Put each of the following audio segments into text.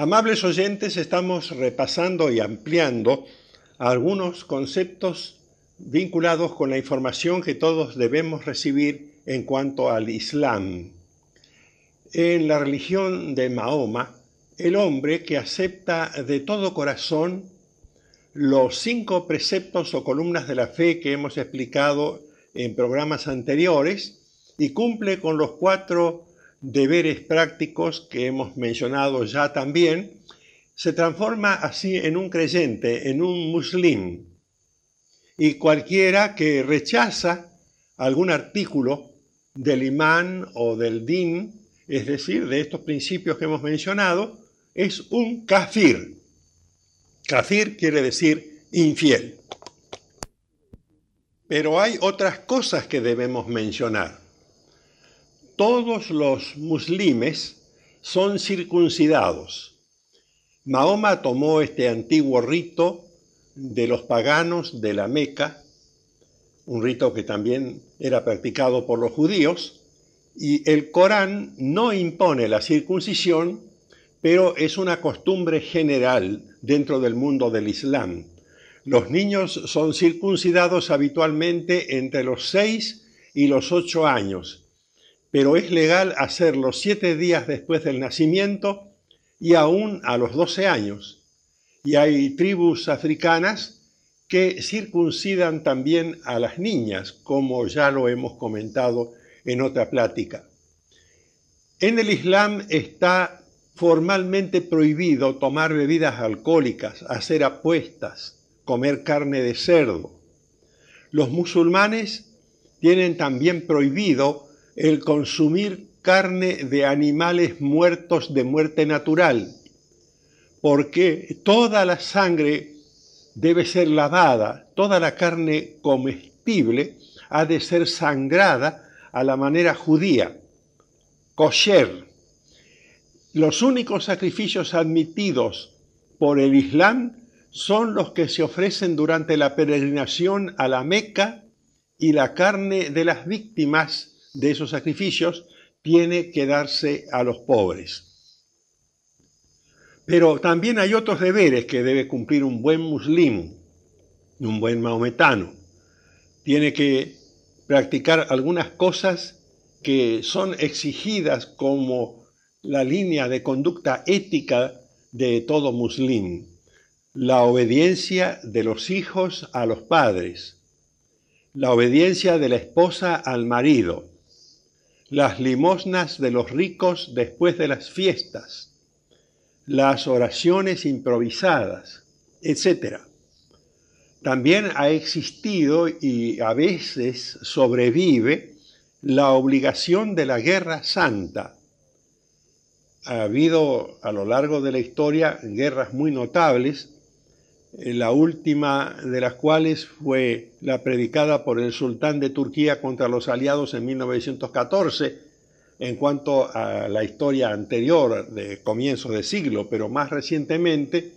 Amables oyentes, estamos repasando y ampliando algunos conceptos vinculados con la información que todos debemos recibir en cuanto al Islam. En la religión de Mahoma, el hombre que acepta de todo corazón los cinco preceptos o columnas de la fe que hemos explicado en programas anteriores y cumple con los cuatro deberes prácticos que hemos mencionado ya también, se transforma así en un creyente, en un muslim. Y cualquiera que rechaza algún artículo del imán o del din, es decir, de estos principios que hemos mencionado, es un kafir. Kafir quiere decir infiel. Pero hay otras cosas que debemos mencionar todos los muslimes son circuncidados. Mahoma tomó este antiguo rito de los paganos de la Meca, un rito que también era practicado por los judíos, y el Corán no impone la circuncisión, pero es una costumbre general dentro del mundo del Islam. Los niños son circuncidados habitualmente entre los 6 y los 8 años, pero es legal hacerlo siete días después del nacimiento y aún a los 12 años. Y hay tribus africanas que circuncidan también a las niñas, como ya lo hemos comentado en otra plática. En el Islam está formalmente prohibido tomar bebidas alcohólicas, hacer apuestas, comer carne de cerdo. Los musulmanes tienen también prohibido el consumir carne de animales muertos de muerte natural, porque toda la sangre debe ser lavada, toda la carne comestible ha de ser sangrada a la manera judía, kosher. Los únicos sacrificios admitidos por el Islam son los que se ofrecen durante la peregrinación a la Meca y la carne de las víctimas de esos sacrificios tiene que darse a los pobres. Pero también hay otros deberes que debe cumplir un buen muslim, un buen maometano. Tiene que practicar algunas cosas que son exigidas como la línea de conducta ética de todo muslim. La obediencia de los hijos a los padres, la obediencia de la esposa al marido, las limosnas de los ricos después de las fiestas, las oraciones improvisadas, etc. También ha existido y a veces sobrevive la obligación de la guerra santa. Ha habido a lo largo de la historia guerras muy notables la última de las cuales fue la predicada por el sultán de Turquía contra los aliados en 1914, en cuanto a la historia anterior de comienzos de siglo, pero más recientemente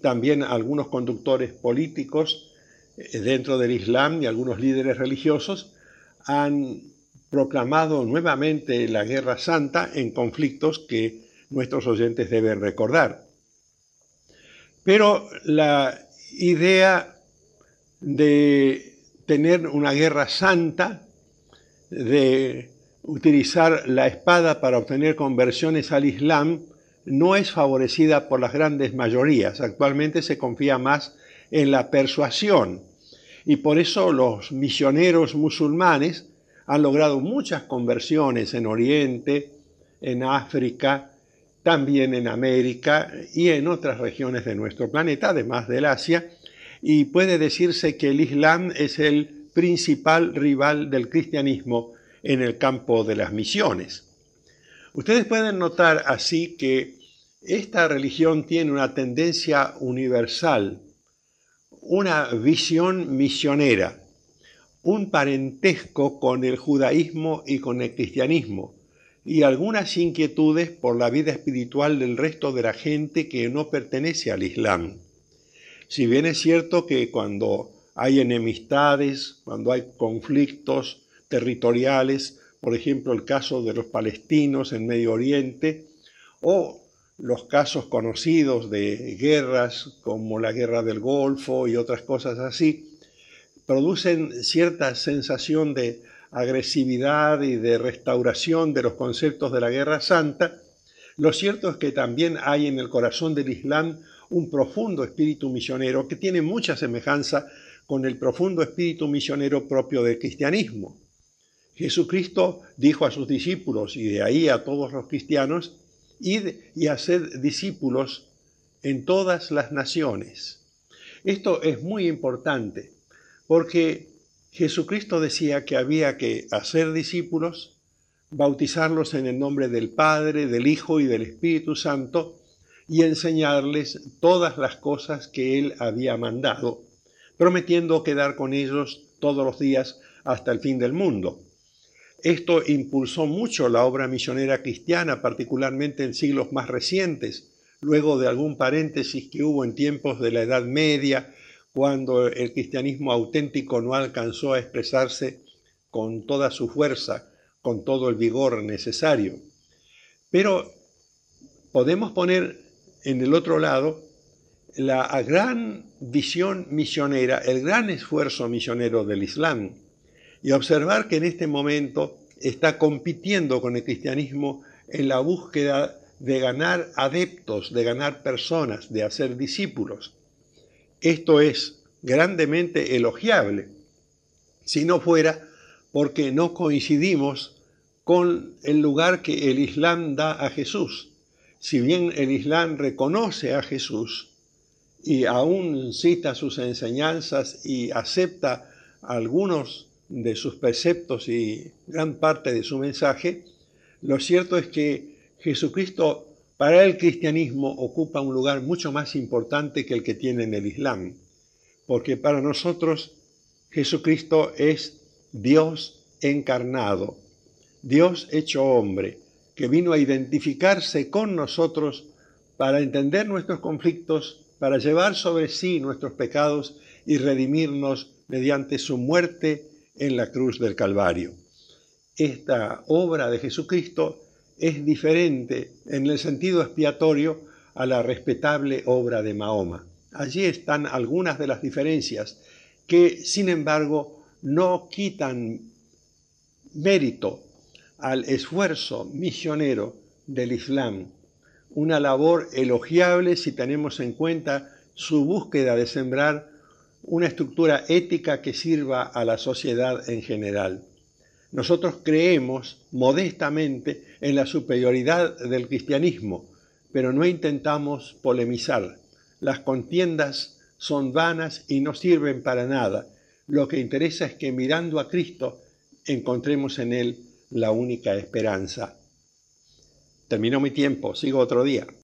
también algunos conductores políticos eh, dentro del Islam y algunos líderes religiosos han proclamado nuevamente la guerra santa en conflictos que nuestros oyentes deben recordar. Pero la idea de tener una guerra santa, de utilizar la espada para obtener conversiones al Islam, no es favorecida por las grandes mayorías. Actualmente se confía más en la persuasión y por eso los misioneros musulmanes han logrado muchas conversiones en Oriente, en África, también en América y en otras regiones de nuestro planeta, además del Asia, y puede decirse que el Islam es el principal rival del cristianismo en el campo de las misiones. Ustedes pueden notar así que esta religión tiene una tendencia universal, una visión misionera, un parentesco con el judaísmo y con el cristianismo, y algunas inquietudes por la vida espiritual del resto de la gente que no pertenece al Islam. Si bien es cierto que cuando hay enemistades, cuando hay conflictos territoriales, por ejemplo el caso de los palestinos en Medio Oriente, o los casos conocidos de guerras como la guerra del Golfo y otras cosas así, producen cierta sensación de agresividad y de restauración de los conceptos de la guerra santa, lo cierto es que también hay en el corazón del Islam un profundo espíritu misionero que tiene mucha semejanza con el profundo espíritu misionero propio del cristianismo. Jesucristo dijo a sus discípulos y de ahí a todos los cristianos, id y hacer discípulos en todas las naciones. Esto es muy importante porque Jesucristo decía que había que hacer discípulos, bautizarlos en el nombre del Padre, del Hijo y del Espíritu Santo y enseñarles todas las cosas que Él había mandado, prometiendo quedar con ellos todos los días hasta el fin del mundo. Esto impulsó mucho la obra misionera cristiana, particularmente en siglos más recientes, luego de algún paréntesis que hubo en tiempos de la Edad Media, cuando el cristianismo auténtico no alcanzó a expresarse con toda su fuerza, con todo el vigor necesario. Pero podemos poner en el otro lado la gran visión misionera, el gran esfuerzo misionero del Islam, y observar que en este momento está compitiendo con el cristianismo en la búsqueda de ganar adeptos, de ganar personas, de hacer discípulos. Esto es grandemente elogiable, si no fuera porque no coincidimos con el lugar que el Islam da a Jesús. Si bien el Islam reconoce a Jesús y aún cita sus enseñanzas y acepta algunos de sus preceptos y gran parte de su mensaje, lo cierto es que Jesucristo para el cristianismo ocupa un lugar mucho más importante que el que tiene en el Islam, porque para nosotros Jesucristo es Dios encarnado, Dios hecho hombre, que vino a identificarse con nosotros para entender nuestros conflictos, para llevar sobre sí nuestros pecados y redimirnos mediante su muerte en la cruz del Calvario. Esta obra de Jesucristo es diferente en el sentido expiatorio a la respetable obra de Mahoma. Allí están algunas de las diferencias que, sin embargo, no quitan mérito al esfuerzo misionero del Islam, una labor elogiable si tenemos en cuenta su búsqueda de sembrar una estructura ética que sirva a la sociedad en general. Nosotros creemos modestamente en la superioridad del cristianismo, pero no intentamos polemizar. Las contiendas son vanas y no sirven para nada. Lo que interesa es que mirando a Cristo encontremos en Él la única esperanza. Terminó mi tiempo, sigo otro día.